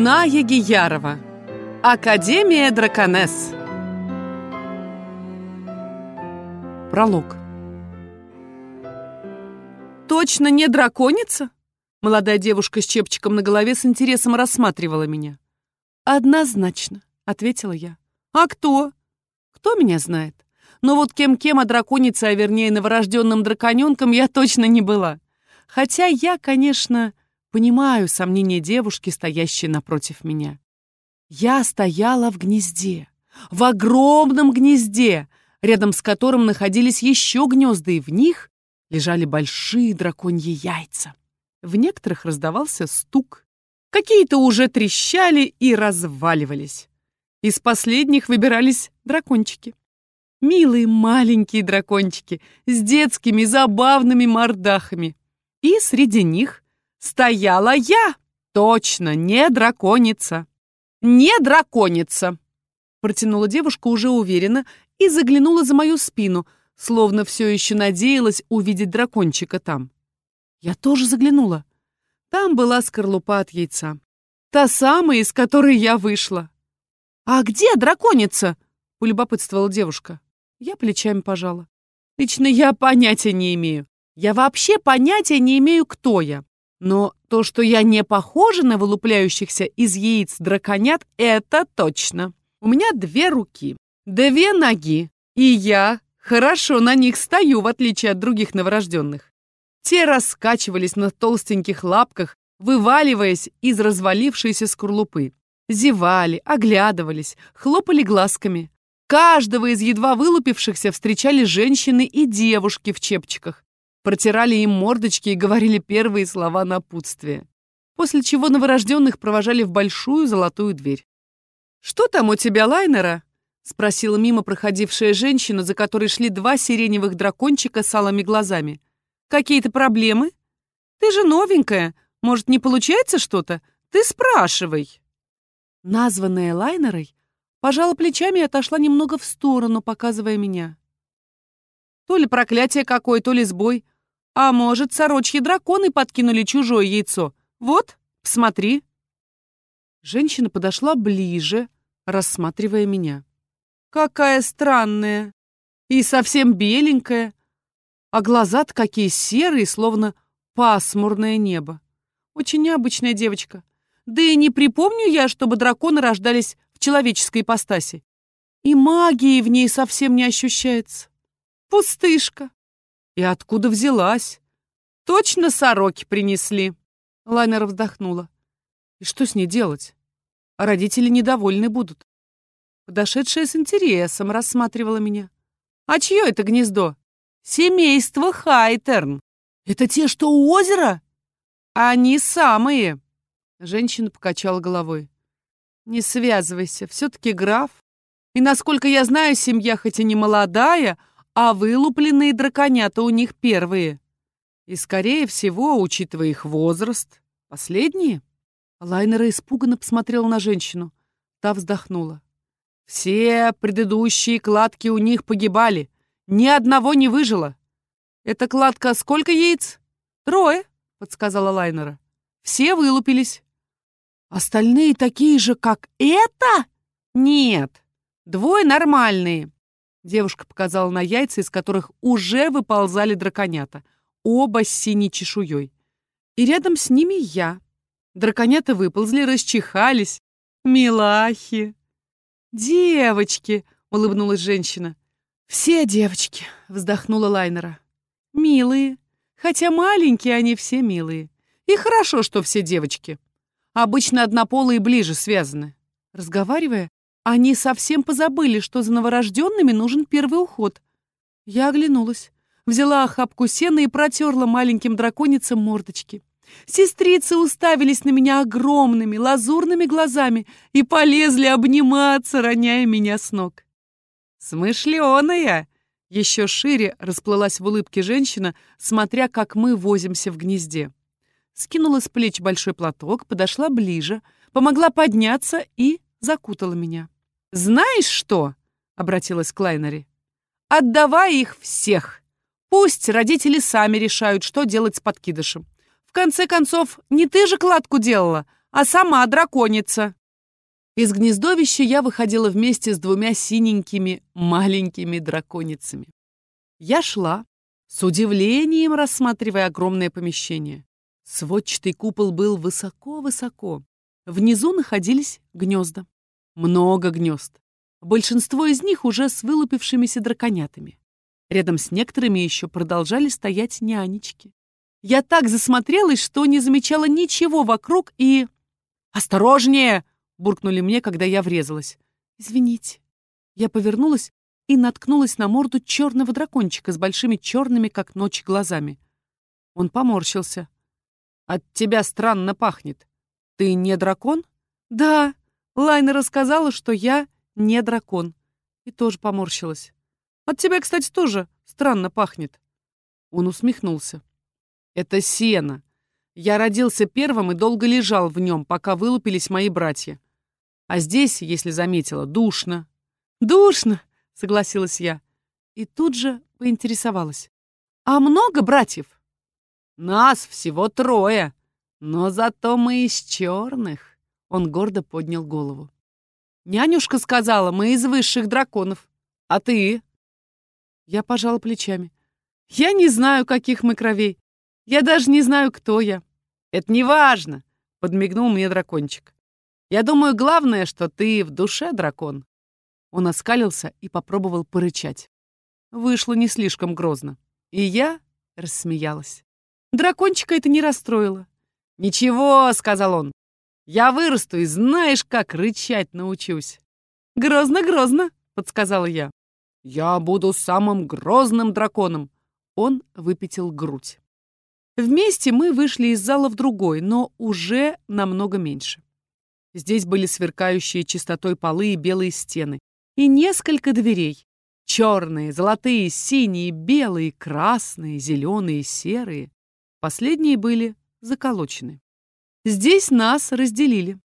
Ная Гиярова. Академия Драконесс. Пролог. Точно не драконица? Молодая девушка с чепчиком на голове с интересом рассматривала меня. «Однозначно», — ответила я. «А кто?» «Кто меня знает? Но вот кем-кем, а драконица, а вернее новорожденным драконенком я точно не была. Хотя я, конечно, понимаю сомнения девушки, стоящей напротив меня. Я стояла в гнезде, в огромном гнезде, рядом с которым находились еще гнезда, и в них лежали большие драконьи яйца. В некоторых раздавался стук. Какие-то уже трещали и разваливались. Из последних выбирались дракончики. Милые маленькие дракончики с детскими забавными мордахами. И среди них стояла я. Точно, не драконица. Не драконица. Протянула девушка уже уверенно и заглянула за мою спину, словно все еще надеялась увидеть дракончика там. Я тоже заглянула. Там была скорлупа от яйца. Та самая, из которой я вышла. «А где драконица?» — полюбопытствовала девушка. Я плечами пожала. Лично я понятия не имею. Я вообще понятия не имею, кто я. Но то, что я не похожа на вылупляющихся из яиц драконят, это точно. У меня две руки, две ноги, и я хорошо на них стою, в отличие от других новорожденных. Те раскачивались на толстеньких лапках, вываливаясь из развалившейся скорлупы. Зевали, оглядывались, хлопали глазками. Каждого из едва вылупившихся встречали женщины и девушки в чепчиках, протирали им мордочки и говорили первые слова напутствия. После чего новорожденных провожали в большую золотую дверь. «Что там у тебя, лайнера?» — спросила мимо проходившая женщина, за которой шли два сиреневых дракончика с алыми глазами. «Какие-то проблемы? Ты же новенькая. Может, не получается что-то? Ты спрашивай». Названная лайнерой, Пожала плечами и отошла немного в сторону, показывая меня. То ли проклятие какое, то ли сбой. А может, сорочьи драконы подкинули чужое яйцо. Вот, посмотри. Женщина подошла ближе, рассматривая меня. Какая странная. И совсем беленькая. А глаза-то какие серые, словно пасмурное небо. Очень необычная девочка. Да и не припомню я, чтобы драконы рождались в человеческой ипостаси. И магии в ней совсем не ощущается. Пустышка. И откуда взялась? Точно сороки принесли. Лайнер вздохнула. И что с ней делать? А родители недовольны будут. Подошедшая с интересом рассматривала меня. А чье это гнездо? Семейство Хайтерн. Это те, что у озера? Они самые. Женщина покачала головой. Не связывайся, все-таки граф. И, насколько я знаю, семья хоть и не молодая, а вылупленные драконята у них первые. И, скорее всего, учитывая их возраст, последние. Лайнера испуганно посмотрела на женщину. Та вздохнула. Все предыдущие кладки у них погибали. Ни одного не выжило. Эта кладка сколько яиц? Трое, подсказала Лайнера. Все вылупились. Остальные такие же, как это? Нет, двое нормальные. Девушка показала на яйца, из которых уже выползали драконята, оба с синей чешуей. И рядом с ними я. Драконята выползли, расчихались. Милахи. Девочки, улыбнулась женщина. Все девочки, вздохнула Лайнера. Милые. Хотя маленькие они все милые. И хорошо, что все девочки. Обычно однополые ближе связаны. Разговаривая, они совсем позабыли, что за новорожденными нужен первый уход. Я оглянулась, взяла охапку сена и протерла маленьким драконицам мордочки. Сестрицы уставились на меня огромными лазурными глазами и полезли обниматься, роняя меня с ног. «Смышленая!» Еще шире расплылась в улыбке женщина, смотря, как мы возимся в гнезде скинула с плеч большой платок, подошла ближе, помогла подняться и закутала меня. «Знаешь что?» — обратилась к Лайнери. «Отдавай их всех. Пусть родители сами решают, что делать с подкидышем. В конце концов, не ты же кладку делала, а сама драконица. Из гнездовища я выходила вместе с двумя синенькими маленькими драконицами. Я шла, с удивлением рассматривая огромное помещение. Сводчатый купол был высоко-высоко. Внизу находились гнезда. Много гнезд. Большинство из них уже с вылупившимися драконятами. Рядом с некоторыми еще продолжали стоять нянечки. Я так засмотрелась, что не замечала ничего вокруг и... «Осторожнее!» — буркнули мне, когда я врезалась. «Извините». Я повернулась и наткнулась на морду черного дракончика с большими черными, как ночь, глазами. Он поморщился. «От тебя странно пахнет. Ты не дракон?» «Да». Лайна рассказала, что я не дракон. И тоже поморщилась. «От тебя, кстати, тоже странно пахнет». Он усмехнулся. Это сено. Я родился первым и долго лежал в нем, пока вылупились мои братья. А здесь, если заметила, душно. Душно, согласилась я. И тут же поинтересовалась. А много братьев? Нас всего трое, но зато мы из черных. Он гордо поднял голову. Нянюшка сказала, мы из высших драконов. А ты? Я пожала плечами. Я не знаю, каких мы кровей. Я даже не знаю, кто я. Это не важно, подмигнул мне дракончик. Я думаю, главное, что ты в душе дракон. Он оскалился и попробовал порычать. Вышло не слишком грозно. И я рассмеялась. Дракончика это не расстроило. «Ничего», — сказал он, — «я вырасту и знаешь, как рычать научусь». «Грозно-грозно», — подсказала я. «Я буду самым грозным драконом». Он выпятил грудь. Вместе мы вышли из зала в другой, но уже намного меньше. Здесь были сверкающие чистотой полы и белые стены. И несколько дверей. Черные, золотые, синие, белые, красные, зеленые, серые. Последние были заколочены. Здесь нас разделили.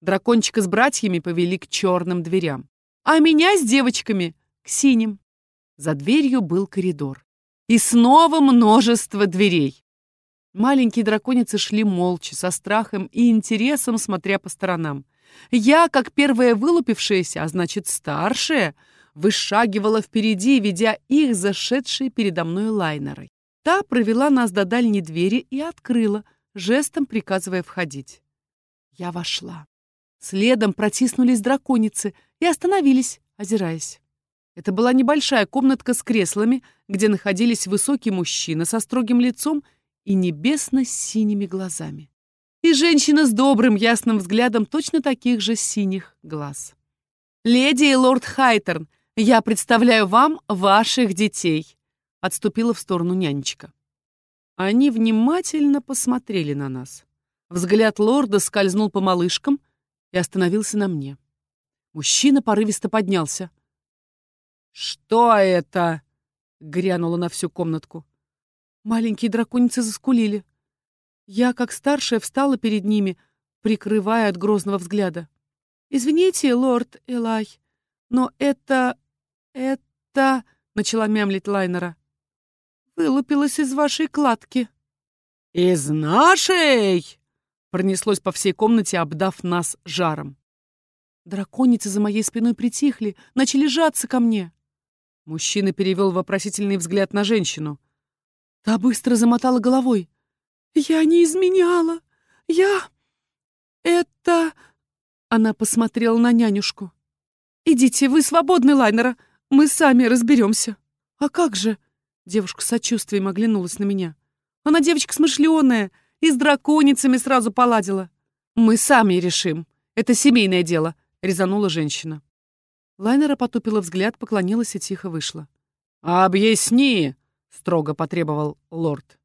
Дракончика с братьями повели к черным дверям, а меня с девочками — к синим. За дверью был коридор. И снова множество дверей. Маленькие драконицы шли молча, со страхом и интересом, смотря по сторонам. Я, как первая вылупившаяся, а значит старшая, вышагивала впереди, ведя их зашедшей передо мной лайнерой. Та провела нас до дальней двери и открыла, жестом приказывая входить. Я вошла. Следом протиснулись драконицы и остановились, озираясь. Это была небольшая комнатка с креслами, где находились высокий мужчина со строгим лицом и небесно-синими глазами. И женщина с добрым ясным взглядом точно таких же синих глаз. «Леди и лорд Хайтерн, я представляю вам ваших детей», отступила в сторону нянечка. Они внимательно посмотрели на нас. Взгляд лорда скользнул по малышкам и остановился на мне. Мужчина порывисто поднялся. «Что это?» — грянуло на всю комнатку. Маленькие драконицы заскулили. Я, как старшая, встала перед ними, прикрывая от грозного взгляда. «Извините, лорд Элай, но это... это...» — начала мямлить Лайнера. «Вылупилась из вашей кладки». «Из нашей?» — пронеслось по всей комнате, обдав нас жаром. Драконицы за моей спиной притихли, начали жаться ко мне. Мужчина перевел вопросительный взгляд на женщину. Та быстро замотала головой. «Я не изменяла! Я... это...» Она посмотрела на нянюшку. «Идите, вы свободны, Лайнера. Мы сами разберемся». «А как же?» Девушка с сочувствием оглянулась на меня. «Она девочка смышленая и с драконицами сразу поладила». «Мы сами решим. Это семейное дело», — резанула женщина. Лайнера потупила взгляд, поклонилась и тихо вышла. «Объясни!» строго потребовал лорд.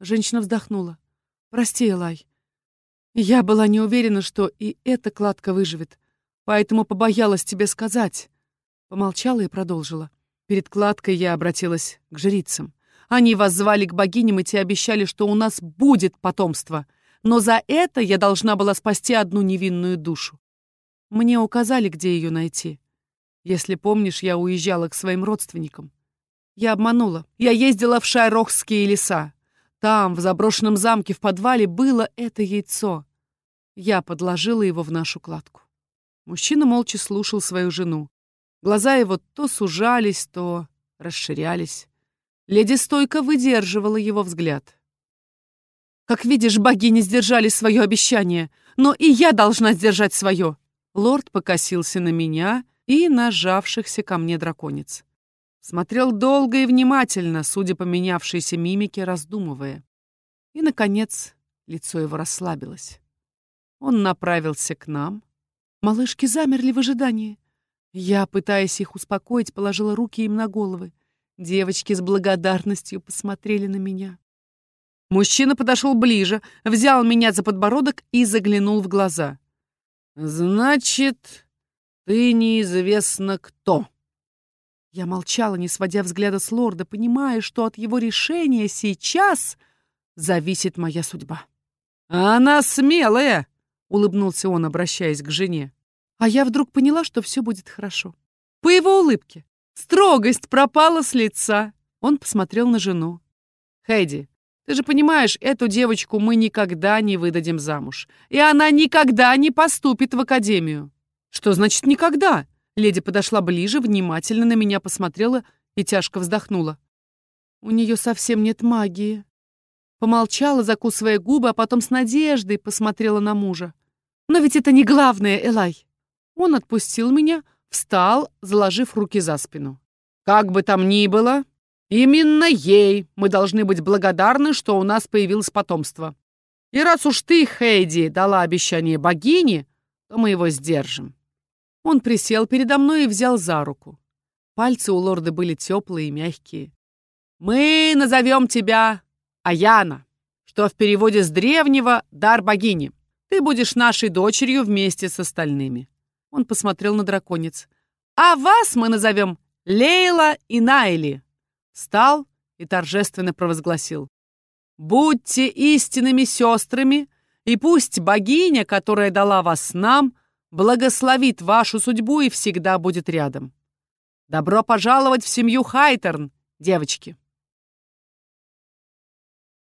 Женщина вздохнула. «Прости, Элай. Я была не уверена, что и эта кладка выживет, поэтому побоялась тебе сказать». Помолчала и продолжила. Перед кладкой я обратилась к жрицам. Они вас звали к богиням, и те обещали, что у нас будет потомство. Но за это я должна была спасти одну невинную душу. Мне указали, где ее найти. Если помнишь, я уезжала к своим родственникам. Я обманула. Я ездила в Шайрохские леса. Там, в заброшенном замке в подвале, было это яйцо. Я подложила его в нашу кладку. Мужчина молча слушал свою жену. Глаза его то сужались, то расширялись. Леди стойко выдерживала его взгляд. «Как видишь, богини сдержали свое обещание, но и я должна сдержать свое!» Лорд покосился на меня и нажавшихся ко мне драконец. Смотрел долго и внимательно, судя по менявшейся мимике, раздумывая. И, наконец, лицо его расслабилось. Он направился к нам. Малышки замерли в ожидании. Я, пытаясь их успокоить, положила руки им на головы. Девочки с благодарностью посмотрели на меня. Мужчина подошел ближе, взял меня за подбородок и заглянул в глаза. «Значит, ты неизвестно кто». Я молчала, не сводя взгляда с лорда, понимая, что от его решения сейчас зависит моя судьба. «Она смелая!» — улыбнулся он, обращаясь к жене. А я вдруг поняла, что все будет хорошо. По его улыбке. Строгость пропала с лица. Он посмотрел на жену. «Хэйди, ты же понимаешь, эту девочку мы никогда не выдадим замуж. И она никогда не поступит в академию». «Что значит «никогда»?» Леди подошла ближе, внимательно на меня посмотрела и тяжко вздохнула. «У нее совсем нет магии». Помолчала, закусывая губы, а потом с надеждой посмотрела на мужа. «Но ведь это не главное, Элай». Он отпустил меня, встал, заложив руки за спину. «Как бы там ни было, именно ей мы должны быть благодарны, что у нас появилось потомство. И раз уж ты, Хейди, дала обещание богине, то мы его сдержим». Он присел передо мной и взял за руку. Пальцы у лорда были теплые и мягкие. «Мы назовем тебя Аяна, что в переводе с древнего «дар богини». Ты будешь нашей дочерью вместе с остальными». Он посмотрел на драконец. «А вас мы назовем Лейла и Найли». Встал и торжественно провозгласил. «Будьте истинными сестрами, и пусть богиня, которая дала вас нам, благословит вашу судьбу и всегда будет рядом. Добро пожаловать в семью Хайтерн, девочки!»